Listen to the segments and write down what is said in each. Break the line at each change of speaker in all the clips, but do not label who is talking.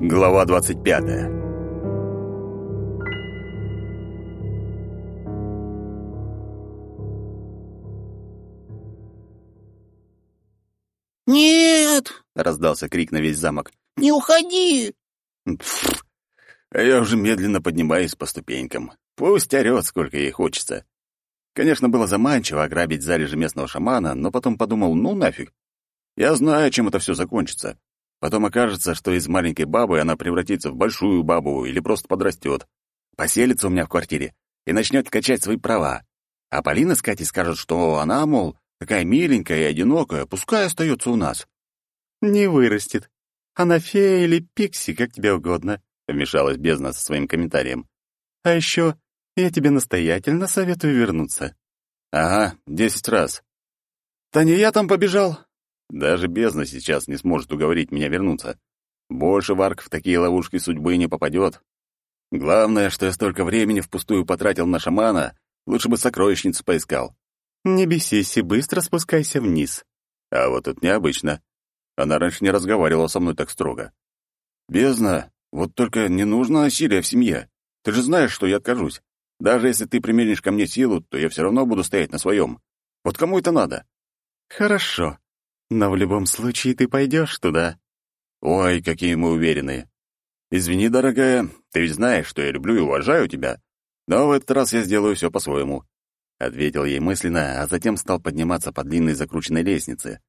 Глава 25.
«Нет!»
— раздался крик на весь замок.
«Не уходи!»
Я уже медленно поднимаюсь по ступенькам. Пусть орёт, сколько ей хочется. Конечно, было заманчиво ограбить залежи местного шамана, но потом подумал, ну нафиг. Я знаю, чем это все закончится. Потом окажется, что из маленькой бабы она превратится в большую бабу или просто подрастет. Поселится у меня в квартире и начнет качать свои права. А Полина с Катей скажет, что она, мол, такая миленькая и одинокая, пускай остается у нас.
«Не вырастет. Она фея или пикси, как тебе угодно», — вмешалась бездна со своим комментарием. «А еще я тебе настоятельно советую вернуться».
«Ага, десять раз». «Да не я там побежал. Даже бездна сейчас не сможет уговорить меня вернуться. Больше Варк в такие ловушки судьбы не попадет. Главное, что я столько времени впустую потратил на шамана, лучше бы сокровищницу поискал.
«Не бесись и быстро спускайся вниз».
А вот это необычно. Она раньше не разговаривала со мной так строго. «Бездна, вот только не нужно насилия в семье. Ты же знаешь, что я откажусь. Даже если ты применишь ко мне силу, то я все равно буду стоять на своем. Вот кому это надо?»
«Хорошо. Но в любом случае ты пойдешь туда.
Ой, какие мы уверенные. Извини, дорогая, ты ведь знаешь, что я люблю и уважаю тебя. Но в этот раз я сделаю все по-своему. Ответил ей мысленно, а затем стал подниматься по длинной закрученной лестнице.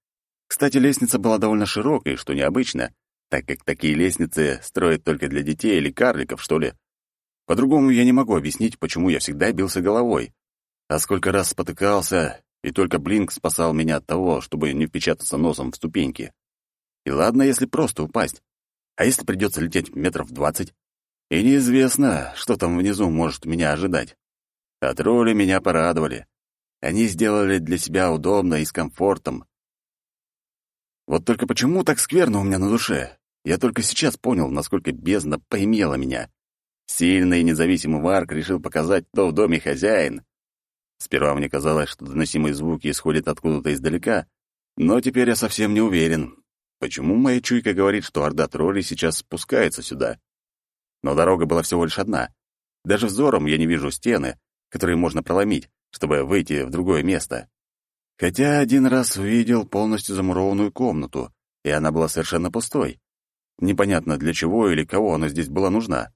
Кстати, лестница была довольно широкой, что необычно, так как такие лестницы строят только для детей или карликов, что ли. По-другому я не могу объяснить, почему я всегда бился головой. А сколько раз спотыкался, и только Блинк спасал меня от того, чтобы не впечататься носом в ступеньки. И ладно, если просто упасть. А если придется лететь метров двадцать? И неизвестно, что там внизу может меня ожидать. А тролли меня порадовали. Они сделали для себя удобно и с комфортом. Вот только почему так скверно у меня на душе? Я только сейчас понял, насколько бездна поимела меня. Сильный и независимый Варк решил показать, кто в доме хозяин, Сперва мне казалось, что доносимые звуки исходят откуда-то издалека, но теперь я совсем не уверен. Почему моя чуйка говорит, что орда троллей сейчас спускается сюда? Но дорога была всего лишь одна. Даже взором я не вижу стены, которые можно проломить, чтобы выйти в другое место. Хотя один раз увидел полностью замурованную комнату, и она была совершенно пустой. Непонятно, для чего или кого она здесь была нужна.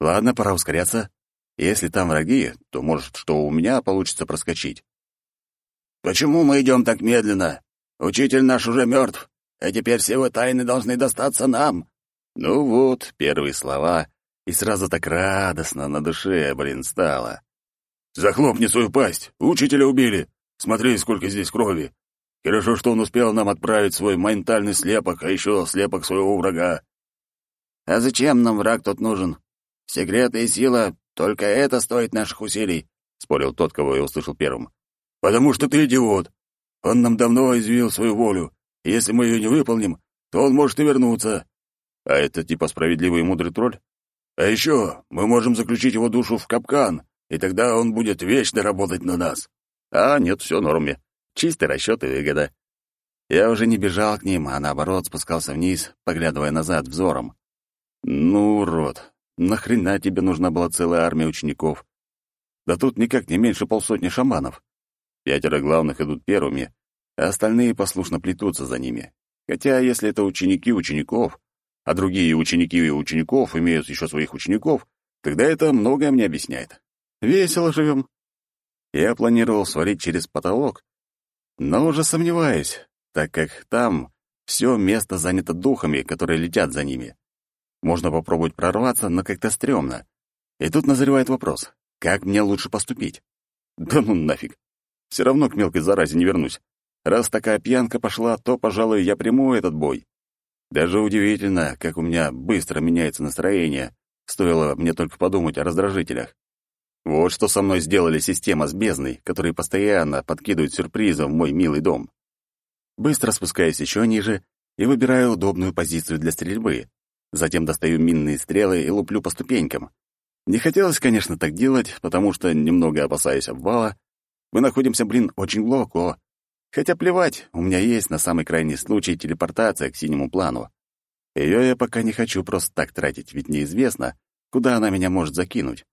Ладно, пора ускоряться. Если там враги, то, может, что у меня получится проскочить.
«Почему мы идем так медленно? Учитель наш уже мертв, а теперь все его тайны должны достаться нам».
Ну вот, первые слова, и сразу так радостно на душе, блин, стало. «Захлопни свою пасть! Учителя убили! Смотри, сколько здесь крови! Хорошо, что он успел нам отправить свой ментальный слепок, а еще слепок своего врага».
«А зачем нам враг тут нужен? Секреты и сила только это стоит наших усилий», — спорил тот, кого я услышал первым.
«Потому что ты идиот. Он нам давно изъявил свою волю. Если мы ее не выполним, то он может и вернуться. А это типа справедливый и мудрый тролль? А еще мы можем заключить его душу в капкан, и тогда он будет вечно работать на нас. А нет, все норме. Чистый расчет и выгода. Я уже не бежал к ним, а наоборот спускался вниз, поглядывая назад взором. Ну, урод, Нахрена тебе нужна была целая армия учеников? Да тут никак не меньше полсотни шаманов. Пятеро главных идут первыми, а остальные послушно плетутся за ними. Хотя, если это ученики учеников, а другие ученики и учеников имеют еще своих учеников, тогда это многое мне объясняет. Весело живем. Я планировал сварить через потолок, но уже сомневаюсь, так как там все место занято духами, которые летят за ними. Можно попробовать прорваться, но как-то стрёмно. И тут назревает вопрос, как мне лучше поступить? Да ну нафиг. Все равно к мелкой заразе не вернусь. Раз такая пьянка пошла, то, пожалуй, я приму этот бой. Даже удивительно, как у меня быстро меняется настроение, стоило мне только подумать о раздражителях. Вот что со мной сделали система с бездной, которые постоянно подкидывают сюрпризы в мой милый дом. Быстро спускаюсь еще ниже и выбираю удобную позицию для стрельбы. Затем достаю минные стрелы и луплю по ступенькам. Не хотелось, конечно, так делать, потому что немного опасаюсь обвала. Мы находимся, блин, очень глубоко. Хотя плевать, у меня есть на самый крайний случай телепортация к синему плану.
Ее я пока не хочу просто так тратить, ведь неизвестно, куда она меня может закинуть.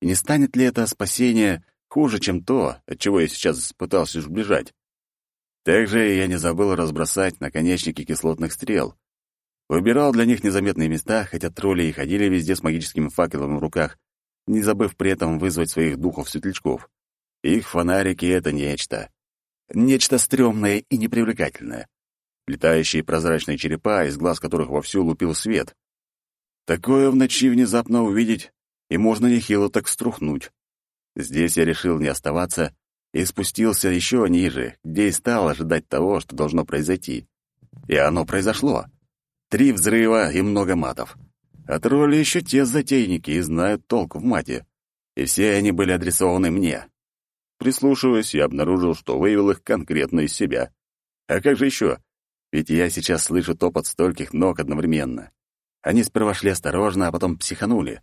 И не станет ли это спасение хуже, чем то, от чего я сейчас пытался сбежать? Также я не забыл разбросать наконечники кислотных стрел. Выбирал для них незаметные места, хотя тролли и ходили везде с магическими факелами в руках, не забыв при этом вызвать своих духов-светлячков. Их фонарики — это нечто. Нечто стрёмное и непривлекательное. Летающие прозрачные черепа, из глаз которых вовсю лупил свет. Такое в ночи внезапно увидеть, и можно нехило так струхнуть. Здесь я решил не оставаться и спустился еще ниже, где и стал ожидать того, что должно произойти. И оно произошло. Три взрыва и много матов. А тролли еще те затейники и знают толк в мате. И все они были адресованы мне. Прислушиваясь, я обнаружил, что вывел их конкретно из себя. А как же еще? Ведь я сейчас слышу топот стольких ног одновременно. Они сперва шли осторожно, а потом психанули.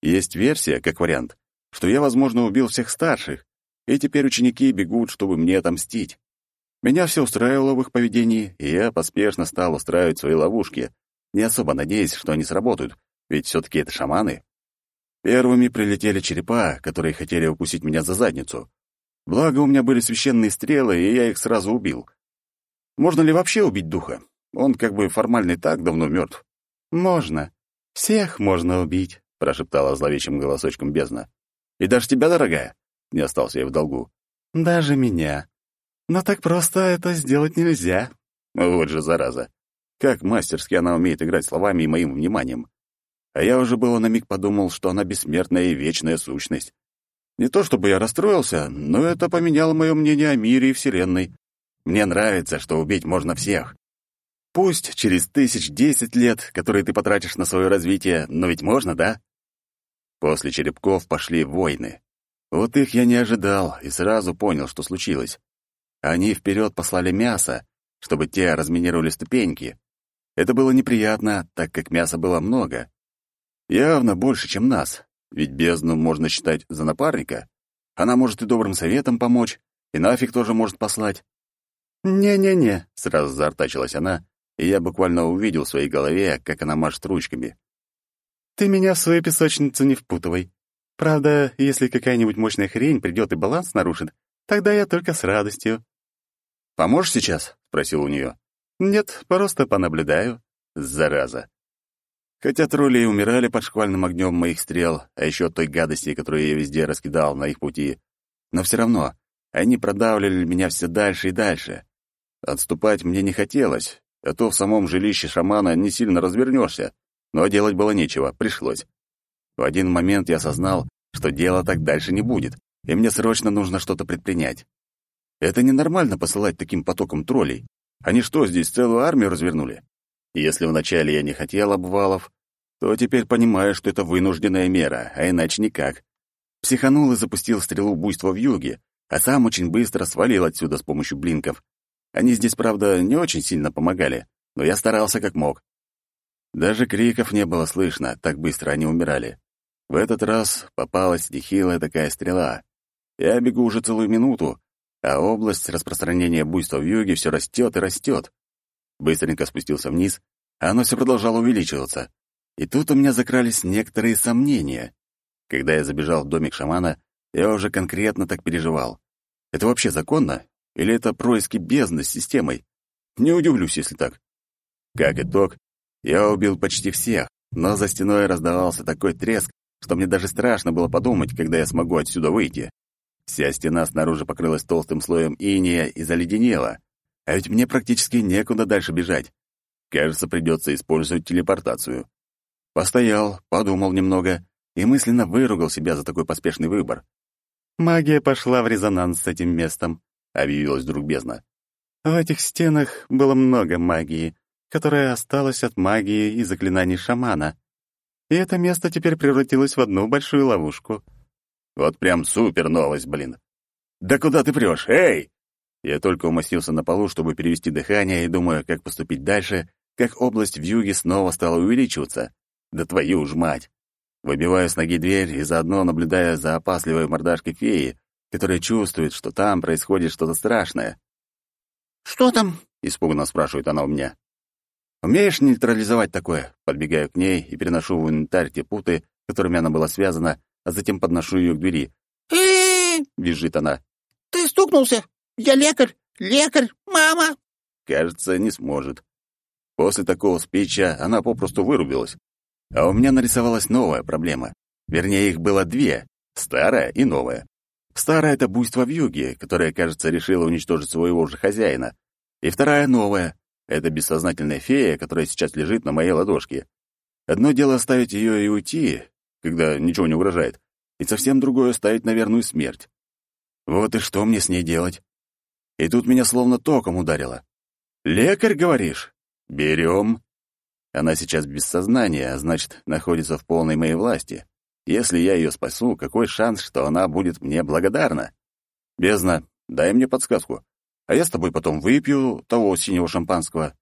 Есть версия, как вариант, что я, возможно, убил всех старших, и теперь ученики бегут, чтобы мне отомстить. Меня все устраивало в их поведении, и я поспешно стал устраивать свои ловушки, не особо надеясь, что они сработают, ведь все-таки это шаманы. Первыми прилетели черепа, которые хотели укусить меня за задницу. Благо, у меня были священные стрелы, и я их сразу убил. Можно ли вообще убить духа? Он как бы формально и так давно мертв. «Можно. Всех можно убить», — прошептала зловещим голосочком бездна. «И даже тебя, дорогая?» — не остался я в долгу. «Даже меня. Но так просто это сделать нельзя». Вот же зараза. Как мастерски она умеет играть словами и моим вниманием. А я уже было на миг подумал, что она бессмертная и вечная сущность. Не то чтобы я расстроился, но это поменяло мое мнение о мире и Вселенной. Мне нравится, что убить можно всех. Пусть через тысяч десять лет, которые ты потратишь на свое развитие, но ведь можно, да? После черепков пошли войны. Вот их я не ожидал и сразу понял, что случилось. Они вперед послали мясо, чтобы те разминировали ступеньки, это было неприятно, так как мяса было много. Явно больше, чем нас, ведь бездну можно считать за напарника. Она может и добрым советом помочь, и нафиг тоже может послать. «Не-не-не», — сразу заортачилась она, и я буквально увидел в своей голове, как она машет ручками. «Ты меня в свою песочницу не впутывай. Правда, если какая-нибудь мощная хрень придет и баланс нарушит, тогда я только с радостью». «Поможешь сейчас?» — спросил у нее. Нет, просто понаблюдаю. Зараза. Хотя тролли и умирали под шквальным огнем моих стрел, а еще той гадости, которую я везде раскидал на их пути, но все равно они продавливали меня все дальше и дальше. Отступать мне не хотелось, а то в самом жилище шамана не сильно развернешься, но делать было нечего, пришлось. В один момент я осознал, что дело так дальше не будет, и мне срочно нужно что-то предпринять. Это ненормально посылать таким потоком троллей. Они что, здесь целую армию развернули? Если вначале я не хотел обвалов, то теперь понимаю, что это вынужденная мера, а иначе никак. Психанул и запустил стрелу буйства в юге, а сам очень быстро свалил отсюда с помощью блинков. Они здесь, правда, не очень сильно помогали, но я старался как мог. Даже криков не было слышно, так быстро они умирали. В этот раз попалась нехилая такая стрела. Я бегу уже целую минуту, а область распространения буйства в юге все растет и растет. Быстренько спустился вниз, а оно все продолжало увеличиваться. И тут у меня закрались некоторые сомнения. Когда я забежал в домик шамана, я уже конкретно так переживал. Это вообще законно? Или это происки бездны с системой? Не удивлюсь, если так. Как итог, я убил почти всех, но за стеной раздавался такой треск, что мне даже страшно было подумать, когда я смогу отсюда выйти. Вся стена снаружи покрылась толстым слоем иния и заледенела. А ведь мне практически некуда дальше бежать. Кажется, придется использовать телепортацию. Постоял, подумал немного и мысленно выругал себя за такой поспешный выбор. «Магия пошла в резонанс с этим местом», — объявилась вдруг бездна. «В этих стенах было много магии, которая осталась от магии и заклинаний шамана. И это место теперь превратилось в одну большую ловушку». Вот прям супер новость, блин. Да куда ты прешь? Эй! Я только умостился на полу, чтобы перевести дыхание, и думаю, как поступить дальше, как область в юге снова стала увеличиваться. Да твою ж мать! Выбиваю с ноги дверь и заодно наблюдая за опасливой мордашкой феи, которая чувствует, что там происходит что-то страшное.
«Что там?»
— испуганно спрашивает она у меня. Умеешь нейтрализовать такое?» Подбегаю к ней и переношу в инвентарь те путы, которыми она была связана, а затем подношу ее к двери. Визжит она.
Ты стукнулся? Я лекарь! Лекарь! Мама!»
Кажется, не сможет. После такого спича она попросту вырубилась. А у меня нарисовалась новая проблема. Вернее, их было две — старая и новая. Старая — это буйство в юге, которое, кажется, решило уничтожить своего же хозяина. И вторая — новая — это бессознательная фея, которая сейчас лежит на моей ладошке. Одно дело оставить ее и уйти, когда ничего не угрожает, и совсем другое — ставить на верную смерть. Вот и что мне с ней делать? И тут меня словно током ударило. «Лекарь, говоришь? Берем». Она сейчас без сознания, а значит, находится в полной моей власти. Если я ее спасу, какой шанс, что она будет мне благодарна? Бездна, дай мне подсказку. А я с тобой потом выпью того синего шампанского.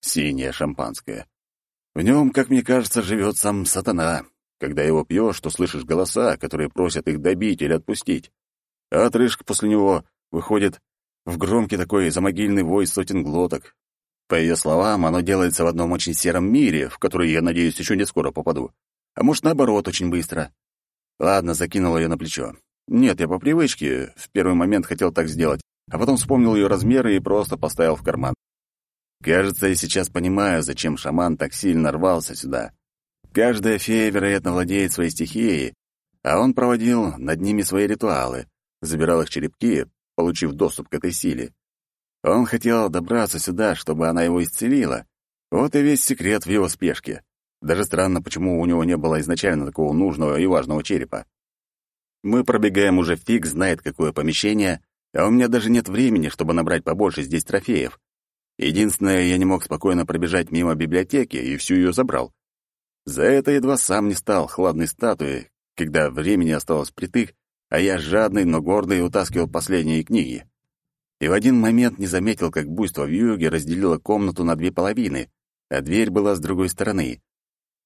Синее шампанское. В нем, как мне кажется, живет сам сатана. Когда его пьешь, то слышишь голоса, которые просят их добить или отпустить. А отрыжка после него выходит в громкий такой замогильный вой сотен глоток. По ее словам, оно делается в одном очень сером мире, в который, я надеюсь, еще не скоро попаду. А может, наоборот, очень быстро. Ладно, закинул ее на плечо. Нет, я по привычке в первый момент хотел так сделать, а потом вспомнил ее размеры и просто поставил в карман. Кажется, я сейчас понимаю, зачем шаман так сильно рвался сюда. Каждая фея, вероятно, владеет своей стихией, а он проводил над ними свои ритуалы, забирал их черепки, получив доступ к этой силе. Он хотел добраться сюда, чтобы она его исцелила. Вот и весь секрет в его спешке. Даже странно, почему у него не было изначально такого нужного и важного черепа. Мы пробегаем уже фиг знает какое помещение, а у меня даже нет времени, чтобы набрать побольше здесь трофеев. Единственное, я не мог спокойно пробежать мимо библиотеки и всю ее забрал. За это едва сам не стал хладной статуей, когда времени осталось притык, а я жадный, но гордый утаскивал последние книги. И в один момент не заметил, как буйство в юге разделило комнату на две половины, а дверь была с другой стороны.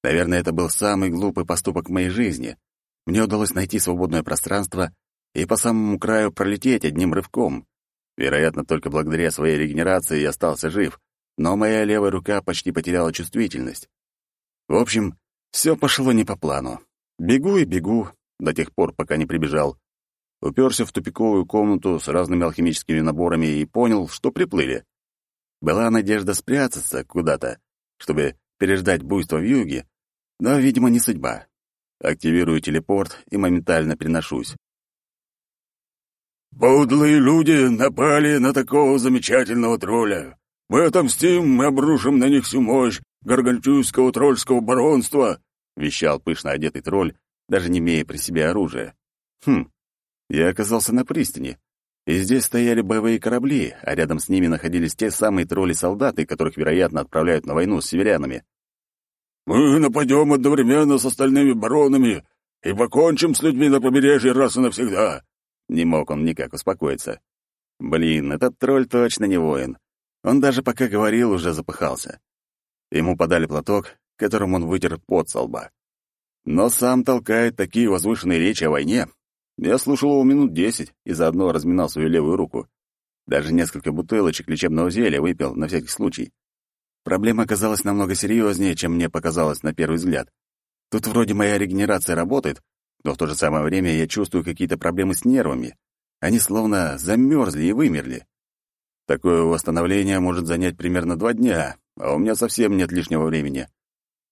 Наверное, это был самый глупый поступок в моей жизни. Мне удалось найти свободное пространство и по самому краю пролететь одним рывком. Вероятно, только благодаря своей регенерации я остался жив, но моя левая рука почти потеряла чувствительность. В общем, все пошло не по плану. Бегу и бегу до тех пор, пока не прибежал. Уперся в тупиковую комнату с разными алхимическими наборами и понял, что приплыли. Была надежда спрятаться куда-то, чтобы переждать буйство в юге, но, видимо, не судьба. Активирую телепорт и моментально переношусь.
«Подлые люди напали на такого замечательного тролля. Мы отомстим и обрушим на них всю мощь гаргальчуйского тролльского баронства», — вещал пышно одетый тролль, даже не имея при себе оружия. «Хм, я оказался на пристани, и здесь стояли боевые корабли, а рядом с ними находились те самые тролли-солдаты, которых, вероятно, отправляют на войну с северянами. Мы нападем одновременно с остальными баронами и покончим с людьми на побережье раз и навсегда.
Не мог он никак успокоиться. Блин, этот тролль точно не воин. Он даже пока говорил, уже запыхался. Ему подали платок, которым он вытер пот со лба. Но сам толкает такие возвышенные речи о войне. Я слушал его минут десять и заодно разминал свою левую руку. Даже несколько бутылочек лечебного зелья выпил на всякий случай. Проблема оказалась намного серьезнее, чем мне показалось на первый взгляд. Тут вроде моя регенерация работает, но в то же самое время я чувствую какие-то проблемы с нервами. Они словно замерзли и вымерли. Такое восстановление может занять примерно два дня, а у меня совсем нет лишнего времени.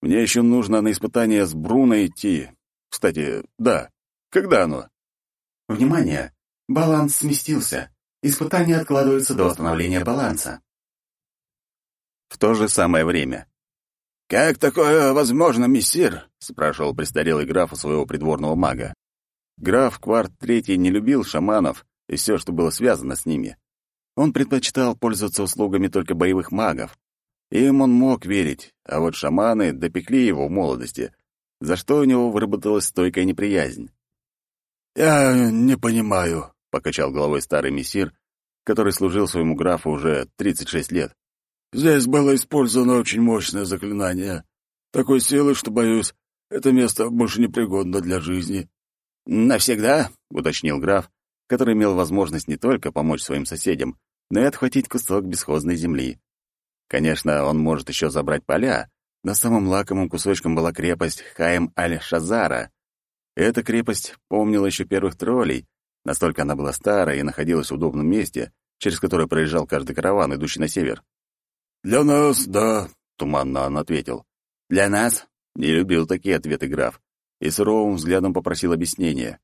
Мне еще нужно на испытание с Бруно идти. Кстати, да, когда оно?
Внимание! Баланс сместился. Испытание откладывается до восстановления баланса
в то же самое время.
«Как такое возможно, мессир?» — спрашивал престарелый граф у своего придворного мага.
Граф Кварт Третий не любил шаманов и все, что было связано с ними. Он предпочитал пользоваться услугами только боевых магов. Им он мог верить, а вот шаманы допекли его в молодости, за что у него выработалась стойкая неприязнь.
«Я не понимаю», —
покачал головой старый мессир, который служил своему графу уже 36 лет.
Здесь было использовано очень мощное заклинание. Такой силы, что, боюсь, это место больше не пригодно для жизни».
«Навсегда?» — уточнил граф, который имел возможность не только помочь своим соседям, но и отхватить кусок бесхозной земли. Конечно, он может еще забрать поля, но самым лакомым кусочком была крепость Хаем-аль-Шазара. Эта крепость помнила еще первых троллей, настолько она была старая и находилась в удобном месте, через которое проезжал каждый караван, идущий на север.
«Для нас, да», — туманно он ответил.
«Для нас?» — не любил такие ответы граф, и суровым взглядом попросил объяснения.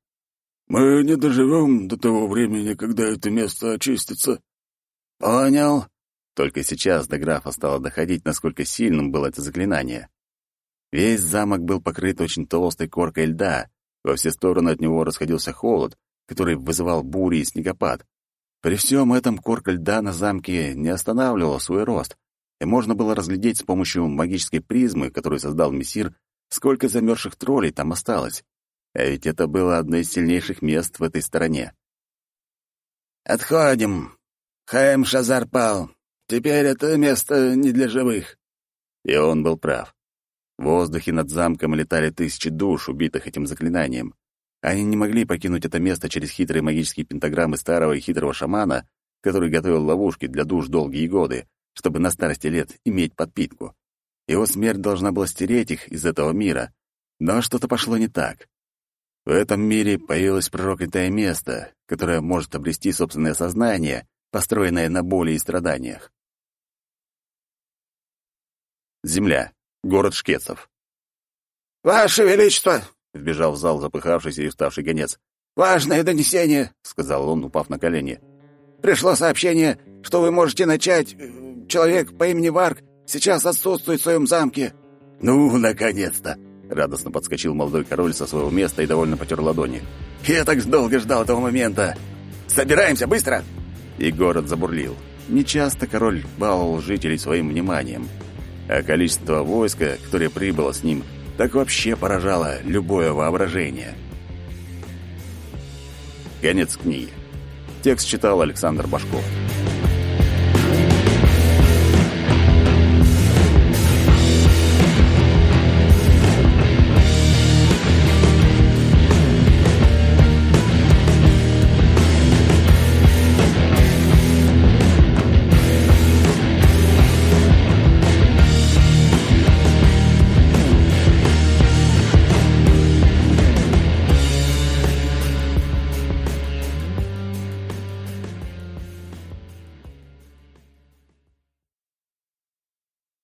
«Мы не доживем до того времени, когда это место очистится».
«Понял». Только сейчас до графа стало доходить, насколько сильным было это заклинание. Весь замок был покрыт очень толстой коркой льда, во все стороны от него расходился холод, который вызывал бури и снегопад. При всем этом корка льда на замке не останавливала свой рост, и можно было разглядеть с помощью магической призмы, которую создал мессир, сколько замерзших троллей там осталось. А ведь это было одно из сильнейших мест в этой стороне.
«Отходим. Хаем Шазар пал. Теперь это место не для живых».
И он был прав. В воздухе над замком летали тысячи душ, убитых этим заклинанием. Они не могли покинуть это место через хитрые магические пентаграммы старого и хитрого шамана, который готовил ловушки для душ долгие годы, чтобы на старости лет иметь подпитку. Его смерть должна была стереть их из этого мира, но что-то пошло не так. В этом мире появилось проклятое место, которое может обрести собственное сознание, построенное на боли и страданиях. Земля. Город Шкетцев.
«Ваше Величество!»
— вбежал в зал запыхавшийся и уставший гонец.
«Важное донесение!» — сказал он, упав на колени. «Пришло сообщение, что вы можете начать. Человек по имени Варк сейчас отсутствует в своем замке».
«Ну, наконец-то!» — радостно подскочил молодой король со своего места и довольно потер ладони. «Я так долго ждал этого момента! Собираемся, быстро!» И город забурлил. Нечасто король баловал жителей своим вниманием, а количество войска, которое прибыло с ним — так вообще поражало любое воображение. Конец книги. Текст читал Александр Башков.